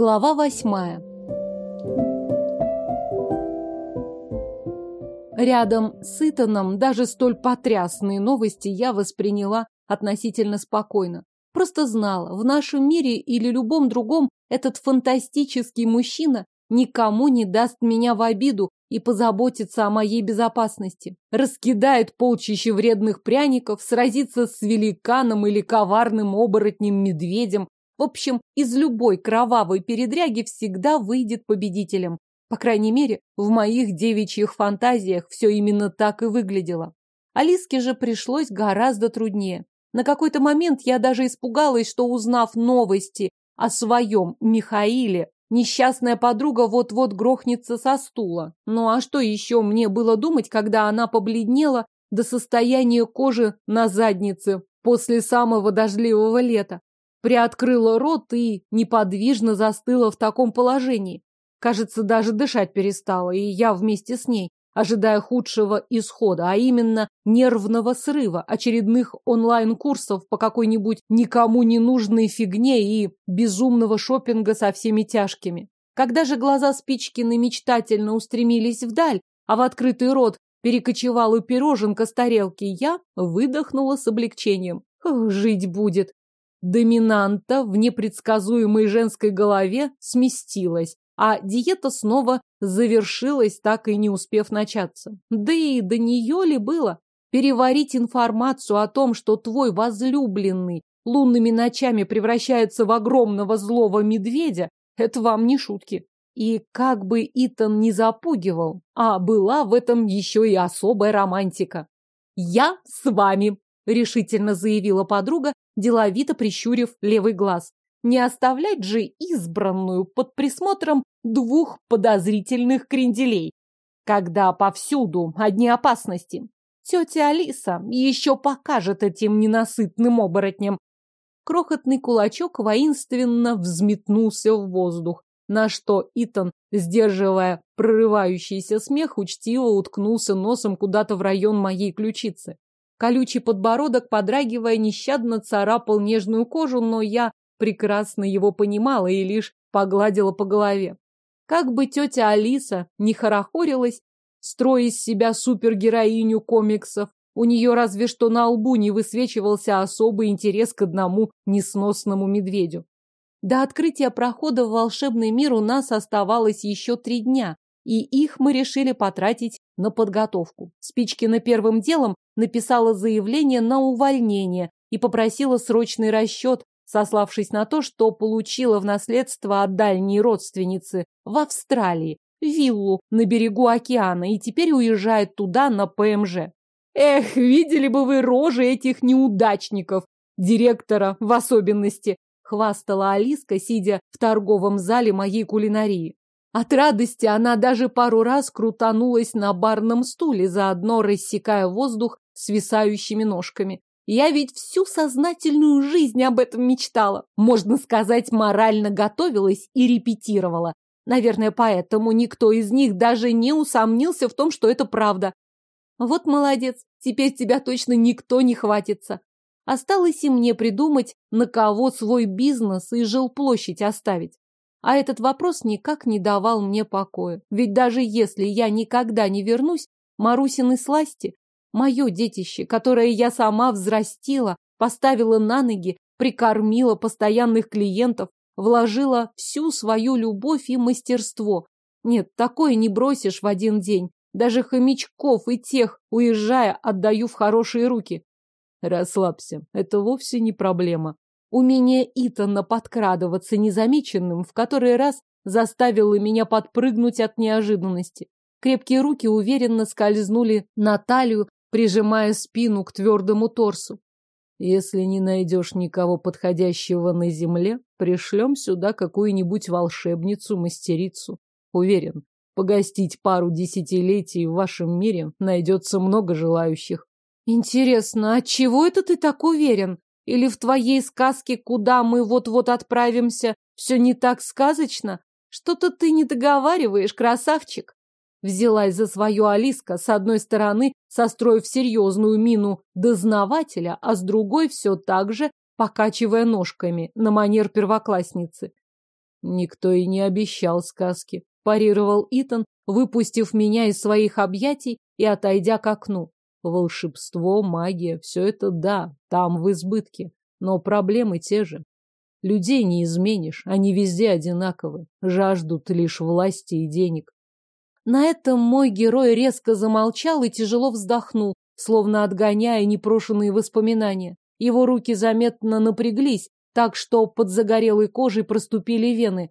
Глава восьмая. Рядом с Итаном даже столь потрясные новости я восприняла относительно спокойно. Просто знала, в нашем мире или любом другом этот фантастический мужчина никому не даст меня в обиду и позаботится о моей безопасности. Раскидает полчища вредных пряников, сразится с великаном или коварным оборотнем-медведем, в общем, из любой кровавой передряги всегда выйдет победителем. По крайней мере, в моих девичьих фантазиях все именно так и выглядело. Алиске же пришлось гораздо труднее. На какой-то момент я даже испугалась, что, узнав новости о своем Михаиле, несчастная подруга вот-вот грохнется со стула. Ну а что еще мне было думать, когда она побледнела до состояния кожи на заднице после самого дождливого лета? Приоткрыла рот и неподвижно застыла в таком положении. Кажется, даже дышать перестала, и я вместе с ней, ожидая худшего исхода, а именно нервного срыва, очередных онлайн-курсов по какой-нибудь никому не нужной фигне и безумного шопинга со всеми тяжкими. Когда же глаза Спичкины мечтательно устремились вдаль, а в открытый рот перекочевала пироженка с тарелки, я выдохнула с облегчением. Жить будет. Доминанта в непредсказуемой женской голове сместилась, а диета снова завершилась, так и не успев начаться. Да и до нее ли было? Переварить информацию о том, что твой возлюбленный лунными ночами превращается в огромного злого медведя, это вам не шутки. И как бы Итан не запугивал, а была в этом еще и особая романтика. «Я с вами», — решительно заявила подруга деловито прищурив левый глаз. Не оставлять же избранную под присмотром двух подозрительных кренделей, когда повсюду одни опасности. Тетя Алиса еще покажет этим ненасытным оборотням. Крохотный кулачок воинственно взметнулся в воздух, на что Итан, сдерживая прорывающийся смех, учтиво уткнулся носом куда-то в район моей ключицы. Колючий подбородок, подрагивая, нещадно царапал нежную кожу, но я прекрасно его понимала и лишь погладила по голове. Как бы тетя Алиса не хорохорилась, строя из себя супергероиню комиксов, у нее разве что на лбу не высвечивался особый интерес к одному несносному медведю. До открытия прохода в волшебный мир у нас оставалось еще три дня, и их мы решили потратить на подготовку. Спичкина первым делом написала заявление на увольнение и попросила срочный расчет, сославшись на то, что получила в наследство от дальней родственницы в Австралии виллу на берегу океана и теперь уезжает туда на ПМЖ. Эх, видели бы вы рожи этих неудачников, директора в особенности, хвастала Алиска, сидя в торговом зале моей кулинарии. От радости она даже пару раз крутанулась на барном стуле, заодно рассекая воздух свисающими ножками. Я ведь всю сознательную жизнь об этом мечтала. Можно сказать, морально готовилась и репетировала. Наверное, поэтому никто из них даже не усомнился в том, что это правда. Вот молодец, теперь тебя точно никто не хватится. Осталось и мне придумать, на кого свой бизнес и жилплощадь оставить. А этот вопрос никак не давал мне покоя. Ведь даже если я никогда не вернусь, Марусины сласти, мое детище, которое я сама взрастила, поставила на ноги, прикормила постоянных клиентов, вложила всю свою любовь и мастерство. Нет, такое не бросишь в один день. Даже хомячков и тех, уезжая, отдаю в хорошие руки. Расслабься, это вовсе не проблема. Умение Итана подкрадываться незамеченным в который раз заставило меня подпрыгнуть от неожиданности. Крепкие руки уверенно скользнули на талию, прижимая спину к твердому торсу. Если не найдешь никого подходящего на земле, пришлем сюда какую-нибудь волшебницу-мастерицу. Уверен, погостить пару десятилетий в вашем мире найдется много желающих. Интересно, от чего это ты так уверен? Или в твоей сказке, куда мы вот-вот отправимся, все не так сказочно? Что-то ты не договариваешь, красавчик. Взялась за свою Алиска, с одной стороны, состроив серьезную мину дознавателя, а с другой все так же покачивая ножками на манер первоклассницы. Никто и не обещал сказки. Парировал Итан, выпустив меня из своих объятий и отойдя к окну. Волшебство, магия, все это да, там в избытке. Но проблемы те же. Людей не изменишь, они везде одинаковы, жаждут лишь власти и денег. На этом мой герой резко замолчал и тяжело вздохнул, словно отгоняя непрошенные воспоминания. Его руки заметно напряглись, так что под загорелой кожей проступили вены.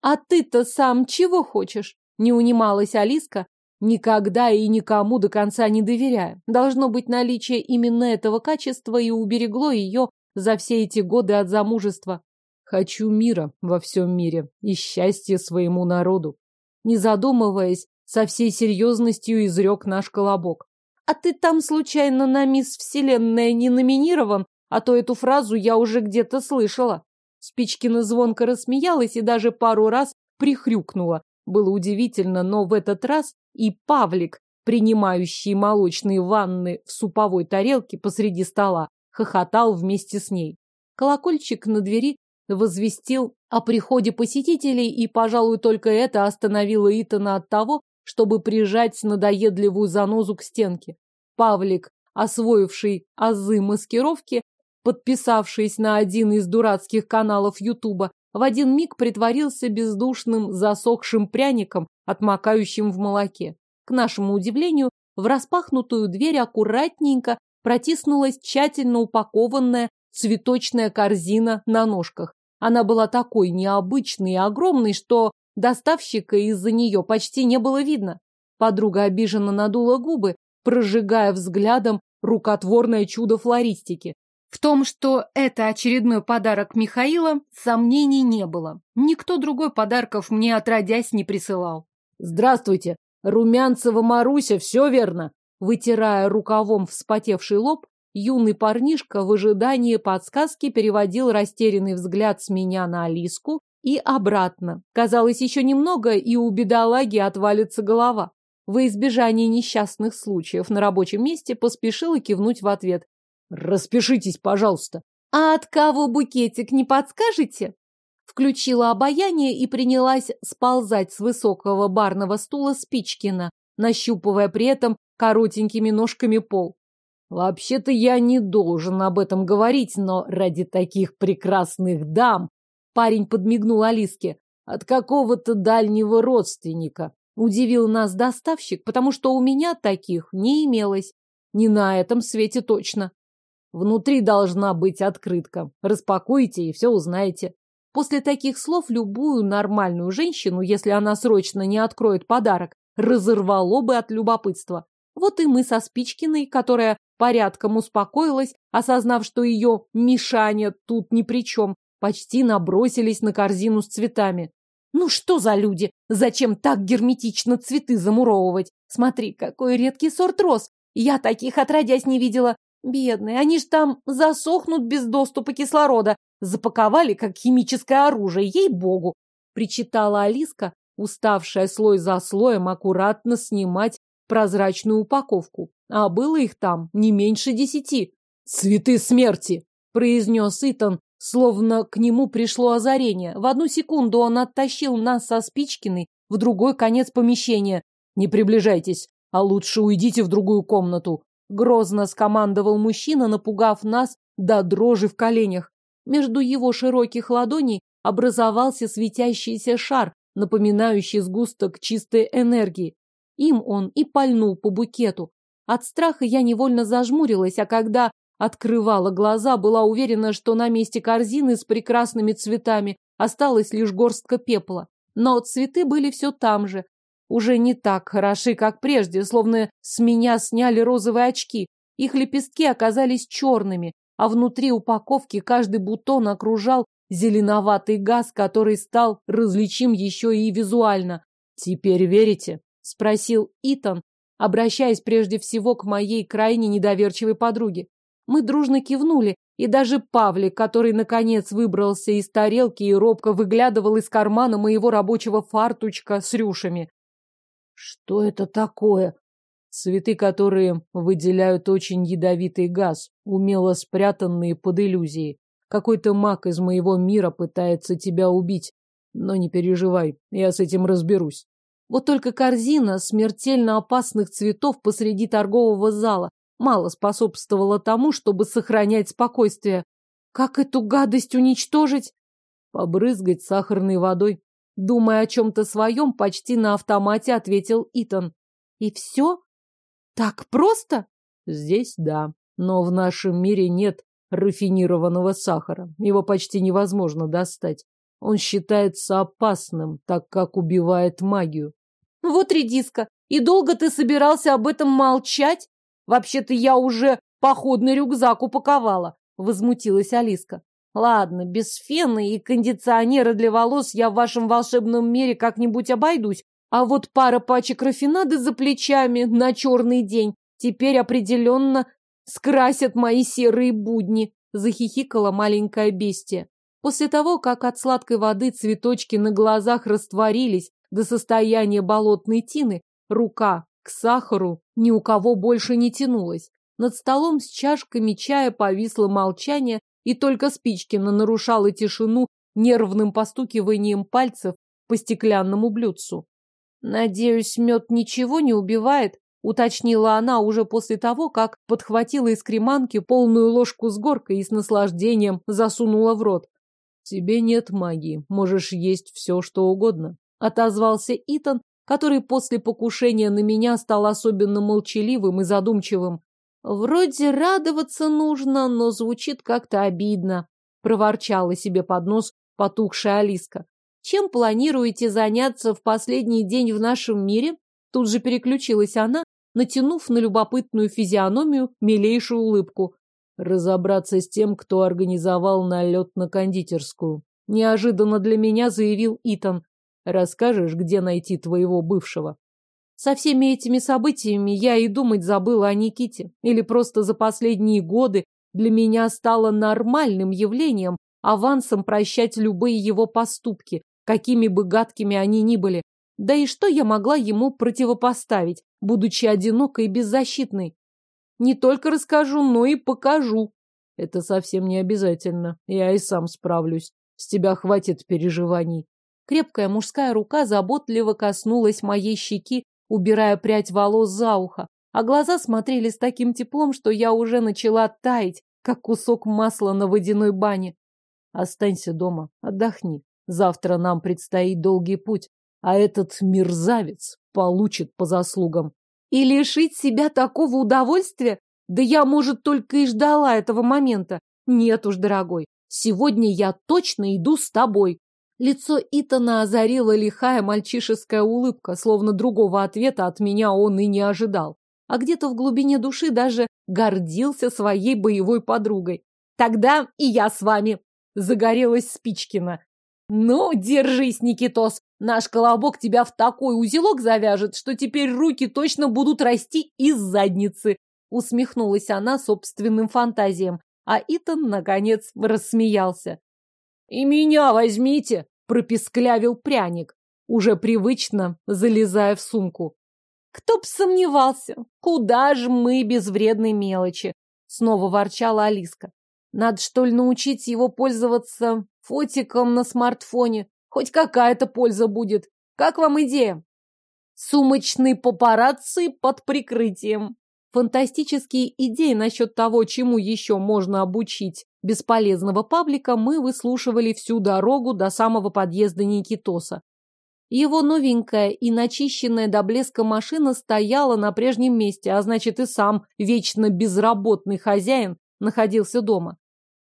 «А ты-то сам чего хочешь?» — не унималась Алиска, никогда и никому до конца не доверяя. Должно быть, наличие именно этого качества и уберегло ее за все эти годы от замужества. Хочу мира во всем мире и счастья своему народу. Не задумываясь, со всей серьезностью изрек наш колобок. А ты там случайно на мисс Вселенная не номинирован? А то эту фразу я уже где-то слышала. Спичкина звонко рассмеялась и даже пару раз прихрюкнула. Было удивительно, но в этот раз и Павлик, принимающий молочные ванны в суповой тарелке посреди стола, хохотал вместе с ней. Колокольчик на двери возвестил о приходе посетителей, и, пожалуй, только это остановило Итана от того, чтобы прижать надоедливую занозу к стенке. Павлик, освоивший азы маскировки, подписавшись на один из дурацких каналов Ютуба, в один миг притворился бездушным засохшим пряником, отмокающим в молоке. К нашему удивлению, в распахнутую дверь аккуратненько протиснулась тщательно упакованная цветочная корзина на ножках. Она была такой необычной и огромной, что доставщика из-за нее почти не было видно. Подруга обиженно надула губы, прожигая взглядом рукотворное чудо флористики. В том, что это очередной подарок Михаила, сомнений не было. Никто другой подарков мне отродясь не присылал. «Здравствуйте! Румянцева Маруся, все верно?» Вытирая рукавом вспотевший лоб, юный парнишка в ожидании подсказки переводил растерянный взгляд с меня на Алиску и обратно. Казалось, еще немного, и у бедолаги отвалится голова. Во избежание несчастных случаев на рабочем месте поспешила кивнуть в ответ. «Распишитесь, пожалуйста». «А от кого букетик, не подскажете?» Включила обаяние и принялась сползать с высокого барного стула Спичкина, нащупывая при этом коротенькими ножками пол. Вообще-то я не должен об этом говорить, но ради таких прекрасных дам парень подмигнул Алиске от какого-то дальнего родственника. Удивил нас доставщик, потому что у меня таких не имелось. Не на этом свете точно. Внутри должна быть открытка. Распакуйте и все узнаете. После таких слов любую нормальную женщину, если она срочно не откроет подарок, разорвало бы от любопытства. Вот и мы со Спичкиной, которая порядком успокоилась, осознав, что ее Мишаня тут ни при чем, почти набросились на корзину с цветами. Ну что за люди? Зачем так герметично цветы замуровывать? Смотри, какой редкий сорт роз. Я таких отродясь не видела. Бедные, они ж там засохнут без доступа кислорода. Запаковали, как химическое оружие, ей-богу. Причитала Алиска, уставшая слой за слоем аккуратно снимать прозрачную упаковку. А было их там не меньше десяти. «Цветы смерти!» – произнес Итан, словно к нему пришло озарение. В одну секунду он оттащил нас со Спичкиной в другой конец помещения. «Не приближайтесь, а лучше уйдите в другую комнату», – грозно скомандовал мужчина, напугав нас до дрожи в коленях. Между его широких ладоней образовался светящийся шар, напоминающий сгусток чистой энергии. Им он и пальнул по букету. От страха я невольно зажмурилась, а когда открывала глаза, была уверена, что на месте корзины с прекрасными цветами осталась лишь горстка пепла. Но цветы были все там же, уже не так хороши, как прежде, словно с меня сняли розовые очки. Их лепестки оказались черными, а внутри упаковки каждый бутон окружал зеленоватый газ, который стал различим еще и визуально. «Теперь верите?» — спросил Итан, обращаясь прежде всего к моей крайне недоверчивой подруге. Мы дружно кивнули, и даже Павлик, который, наконец, выбрался из тарелки и робко выглядывал из кармана моего рабочего фартучка с рюшами. «Что это такое?» Цветы, которые выделяют очень ядовитый газ, умело спрятанные под иллюзией. Какой-то маг из моего мира пытается тебя убить. Но не переживай, я с этим разберусь. Вот только корзина смертельно опасных цветов посреди торгового зала мало способствовала тому, чтобы сохранять спокойствие. Как эту гадость уничтожить? Побрызгать сахарной водой. Думая о чем-то своем, почти на автомате ответил Итан. И все? Так просто? Здесь да, но в нашем мире нет рафинированного сахара. Его почти невозможно достать. Он считается опасным, так как убивает магию. Вот редиска. И долго ты собирался об этом молчать? Вообще-то я уже походный рюкзак упаковала, возмутилась Алиска. Ладно, без фена и кондиционера для волос я в вашем волшебном мире как-нибудь обойдусь, а вот пара пачек рафинады за плечами на черный день теперь определенно скрасят мои серые будни, захихикала маленькая бестия. После того, как от сладкой воды цветочки на глазах растворились, до состояния болотной тины, рука к сахару ни у кого больше не тянулась. Над столом с чашками чая повисло молчание, и только Спичкина нарушала тишину нервным постукиванием пальцев по стеклянному блюдцу. «Надеюсь, мед ничего не убивает?» — уточнила она уже после того, как подхватила из креманки полную ложку с горкой и с наслаждением засунула в рот. «Тебе нет магии, можешь есть все, что угодно отозвался Итан, который после покушения на меня стал особенно молчаливым и задумчивым. Вроде радоваться нужно, но звучит как-то обидно, проворчала себе под нос потухшая Алиска. Чем планируете заняться в последний день в нашем мире? Тут же переключилась она, натянув на любопытную физиономию милейшую улыбку. Разобраться с тем, кто организовал налет на кондитерскую. Неожиданно для меня заявил Итан. Расскажешь, где найти твоего бывшего? Со всеми этими событиями я и думать забыла о Никите. Или просто за последние годы для меня стало нормальным явлением авансом прощать любые его поступки, какими бы гадкими они ни были. Да и что я могла ему противопоставить, будучи одинокой и беззащитной? Не только расскажу, но и покажу. Это совсем не обязательно. Я и сам справлюсь. С тебя хватит переживаний. Крепкая мужская рука заботливо коснулась моей щеки, убирая прядь волос за ухо, а глаза смотрели с таким теплом, что я уже начала таять, как кусок масла на водяной бане. Останься дома, отдохни. Завтра нам предстоит долгий путь, а этот мерзавец получит по заслугам. И лишить себя такого удовольствия? Да я, может, только и ждала этого момента. Нет уж, дорогой, сегодня я точно иду с тобой. Лицо Итана озарила лихая мальчишеская улыбка, словно другого ответа от меня он и не ожидал. А где-то в глубине души даже гордился своей боевой подругой. «Тогда и я с вами!» – загорелась Спичкина. «Ну, держись, Никитос! Наш колобок тебя в такой узелок завяжет, что теперь руки точно будут расти из задницы!» Усмехнулась она собственным фантазиям, а Итан, наконец, рассмеялся. «И меня возьмите!» Прописклявил пряник, уже привычно залезая в сумку. Кто б сомневался, куда же мы без вредной мелочи? Снова ворчала Алиска. Надо, что ли, научить его пользоваться фотиком на смартфоне. Хоть какая-то польза будет. Как вам идея? Сумочный папарацци под прикрытием. Фантастические идеи насчет того, чему еще можно обучить бесполезного паблика, мы выслушивали всю дорогу до самого подъезда Никитоса. Его новенькая и начищенная до блеска машина стояла на прежнем месте, а значит и сам вечно безработный хозяин находился дома.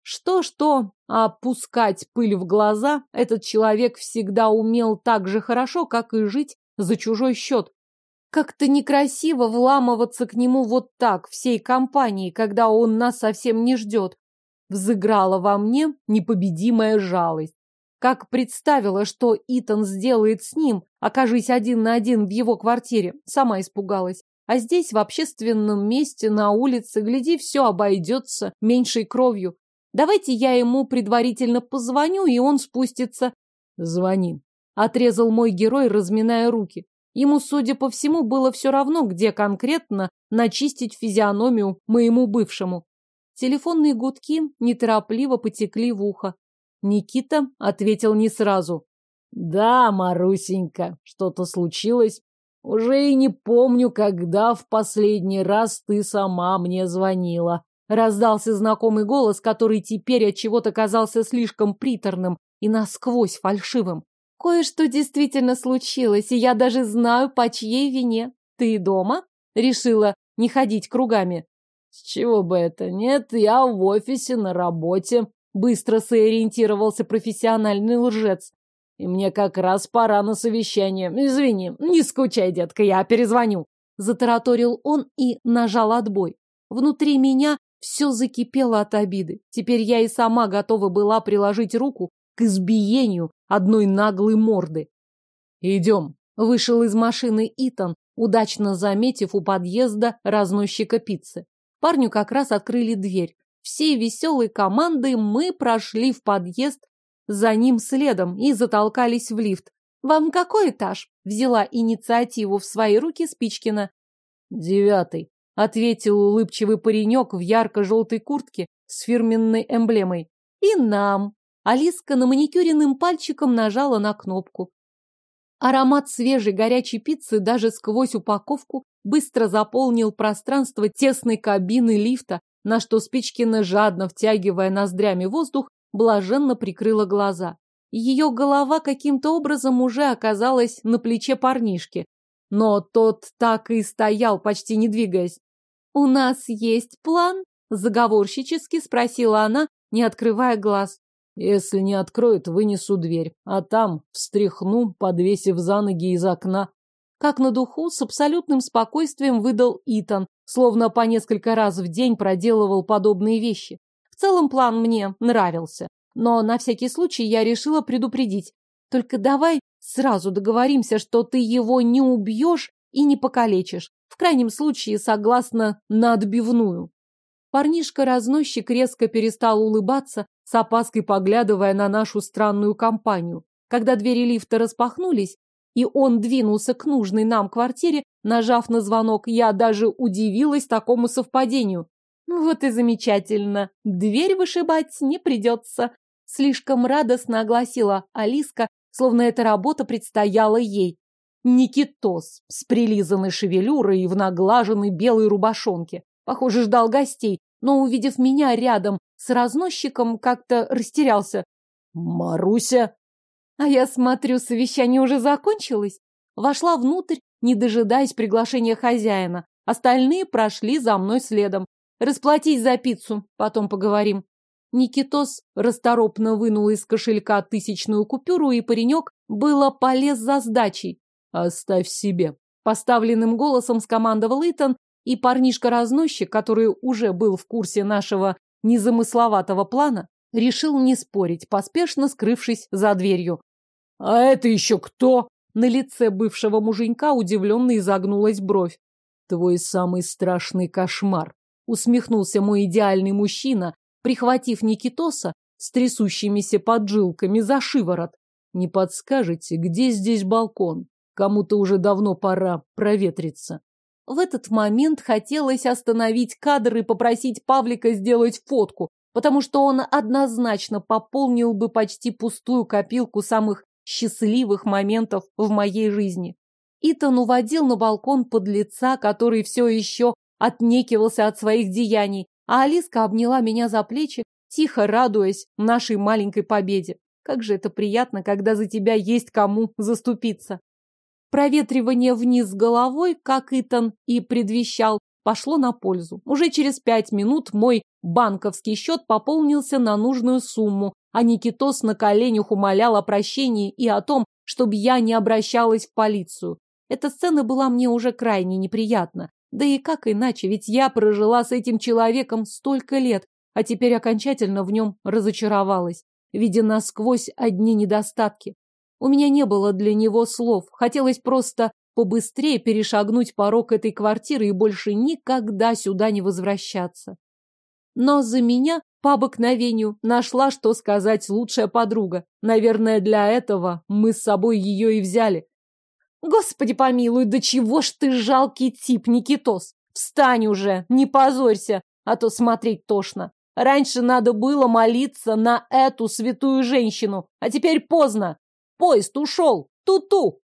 Что-что, а пускать пыль в глаза этот человек всегда умел так же хорошо, как и жить за чужой счет. Как-то некрасиво вламываться к нему вот так, всей компанией, когда он нас совсем не ждет. Взыграла во мне непобедимая жалость. Как представила, что Итан сделает с ним, окажись один на один в его квартире, сама испугалась. А здесь, в общественном месте, на улице, гляди, все обойдется меньшей кровью. Давайте я ему предварительно позвоню, и он спустится. Звони. Отрезал мой герой, разминая руки. Ему, судя по всему, было все равно, где конкретно начистить физиономию моему бывшему. Телефонные гудки неторопливо потекли в ухо. Никита ответил не сразу. Да, Марусенька, что-то случилось. Уже и не помню, когда в последний раз ты сама мне звонила. Раздался знакомый голос, который теперь от чего-то казался слишком приторным и насквозь фальшивым. Кое-что действительно случилось, и я даже знаю, по чьей вине. Ты дома? Решила не ходить кругами. С чего бы это? Нет, я в офисе на работе. Быстро сориентировался профессиональный лжец. И мне как раз пора на совещание. Извини, не скучай, детка, я перезвоню. Затараторил он и нажал отбой. Внутри меня все закипело от обиды. Теперь я и сама готова была приложить руку к избиению одной наглой морды. «Идем», — вышел из машины Итан, удачно заметив у подъезда разносчика пиццы. Парню как раз открыли дверь. Всей веселой командой мы прошли в подъезд, за ним следом и затолкались в лифт. «Вам какой этаж?» — взяла инициативу в свои руки Спичкина. «Девятый», — ответил улыбчивый паренек в ярко-желтой куртке с фирменной эмблемой. «И нам!» Алиска на маникюренным пальчиком нажала на кнопку. Аромат свежей горячей пиццы даже сквозь упаковку быстро заполнил пространство тесной кабины лифта, на что Спичкина, жадно втягивая ноздрями воздух, блаженно прикрыла глаза. Ее голова каким-то образом уже оказалась на плече парнишки, но тот так и стоял, почти не двигаясь. «У нас есть план?» – заговорщически спросила она, не открывая глаз. Если не откроют, вынесу дверь, а там встряхну, подвесив за ноги из окна. Как на духу, с абсолютным спокойствием выдал Итан, словно по несколько раз в день проделывал подобные вещи. В целом план мне нравился, но на всякий случай я решила предупредить. Только давай сразу договоримся, что ты его не убьешь и не покалечишь. В крайнем случае, согласно на отбивную. Парнишка-разносчик резко перестал улыбаться, с опаской поглядывая на нашу странную компанию. Когда двери лифта распахнулись, и он двинулся к нужной нам квартире, нажав на звонок, я даже удивилась такому совпадению. Вот и замечательно. Дверь вышибать не придется. Слишком радостно огласила Алиска, словно эта работа предстояла ей. Никитос с прилизанной шевелюрой и в наглаженной белой рубашонке. Похоже, ждал гостей, но, увидев меня рядом с разносчиком, как-то растерялся. «Маруся!» А я смотрю, совещание уже закончилось. Вошла внутрь, не дожидаясь приглашения хозяина. Остальные прошли за мной следом. Расплатись за пиццу, потом поговорим. Никитос расторопно вынул из кошелька тысячную купюру, и паренек было полез за сдачей. «Оставь себе», — поставленным голосом скомандовал Итан, и парнишка-разносчик, который уже был в курсе нашего незамысловатого плана, решил не спорить, поспешно скрывшись за дверью. «А это еще кто?» На лице бывшего муженька удивленно изогнулась бровь. «Твой самый страшный кошмар», — усмехнулся мой идеальный мужчина, прихватив Никитоса с трясущимися поджилками за шиворот. «Не подскажете, где здесь балкон? Кому-то уже давно пора проветриться». В этот момент хотелось остановить кадр и попросить Павлика сделать фотку, потому что он однозначно пополнил бы почти пустую копилку самых счастливых моментов в моей жизни. Итан уводил на балкон под который все еще отнекивался от своих деяний, а Алиска обняла меня за плечи, тихо радуясь нашей маленькой победе. Как же это приятно, когда за тебя есть кому заступиться. Проветривание вниз головой, как Итан и предвещал, пошло на пользу. Уже через пять минут мой банковский счет пополнился на нужную сумму, а Никитос на коленях умолял о прощении и о том, чтобы я не обращалась в полицию. Эта сцена была мне уже крайне неприятна. Да и как иначе, ведь я прожила с этим человеком столько лет, а теперь окончательно в нем разочаровалась, видя насквозь одни недостатки. У меня не было для него слов. Хотелось просто побыстрее перешагнуть порог этой квартиры и больше никогда сюда не возвращаться. Но за меня, по обыкновению, нашла, что сказать лучшая подруга. Наверное, для этого мы с собой ее и взяли. Господи помилуй, да чего ж ты жалкий тип, Никитос! Встань уже, не позорься, а то смотреть тошно. Раньше надо было молиться на эту святую женщину, а теперь поздно. Поезд ушел! Ту-ту!»